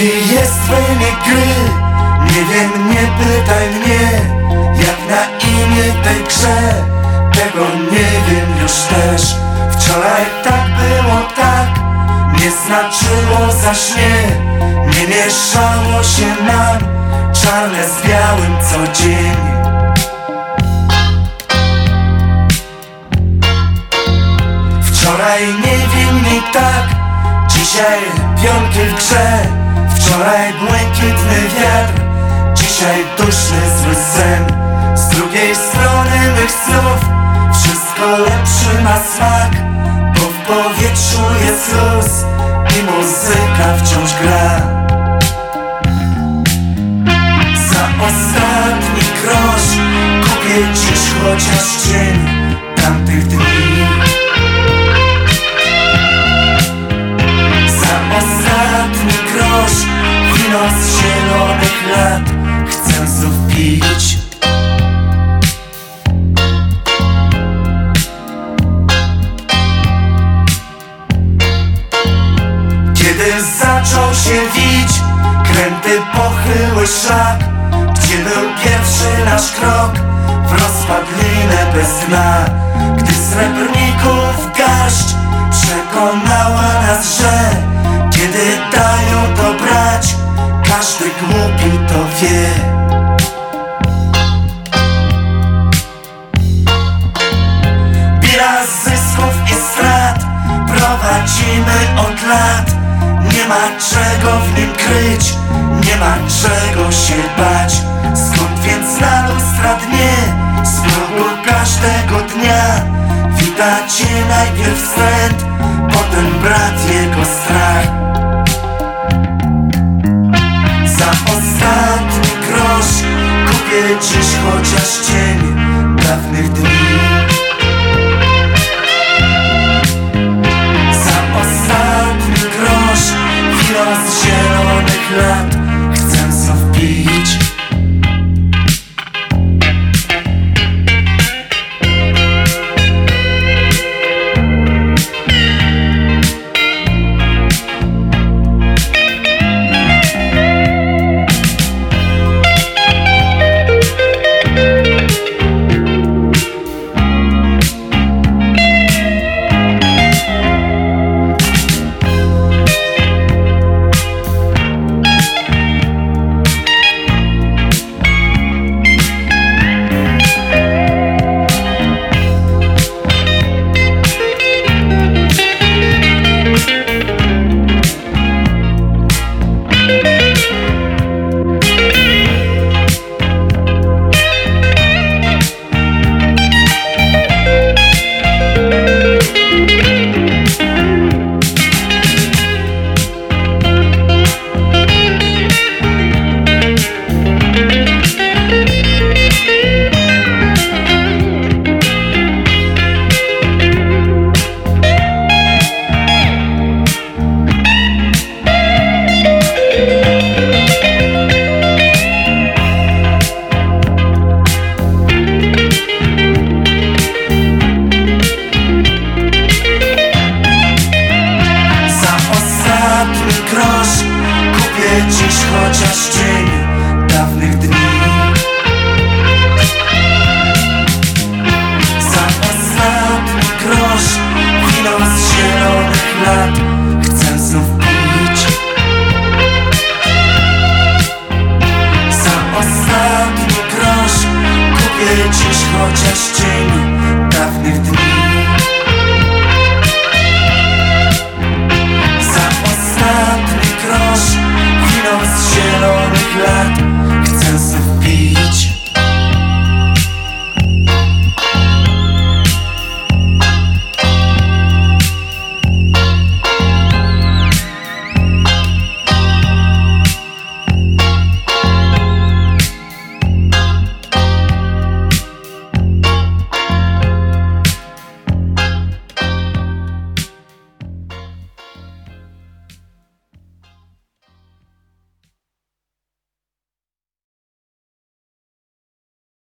Gdzie jest wynik gry? Nie wiem, nie pytaj mnie. Jak na imię tej grze? Tego nie wiem już też. Wczoraj tak było tak. Nie znaczyło zaś nie. Nie mieszało się nam. Czarne z białym co dzień. Wczoraj niewinni tak. Dzisiaj pionki w grze. Wczoraj błękitny wiatr Dzisiaj duszny zły sen. Z drugiej strony mych snów Wszystko lepszy ma smak Bo w powietrzu jest luz I muzyka wciąż gra. Za ostatni grosz Kupię dziś chociaż cień Tamtych dni pochyły szlak Gdzie był pierwszy nasz krok. W rozpadlinę bez dna Gdy srebrników garść Przekonała nas, że Kiedy dają to brać Każdy głupi to wie. Od lat. Nie ma czego w nim kryć ma czego się bać. Skąd więc na lustra dnie? Z każdego dnia Wita cię najpierw wstręt Potem brat jego strach. Za ostatni grosz Kupię dziś chociaż cień Dawnych dni. Za ostatni grosz Wino z zielonych lat. Chociaż cień dawnych dni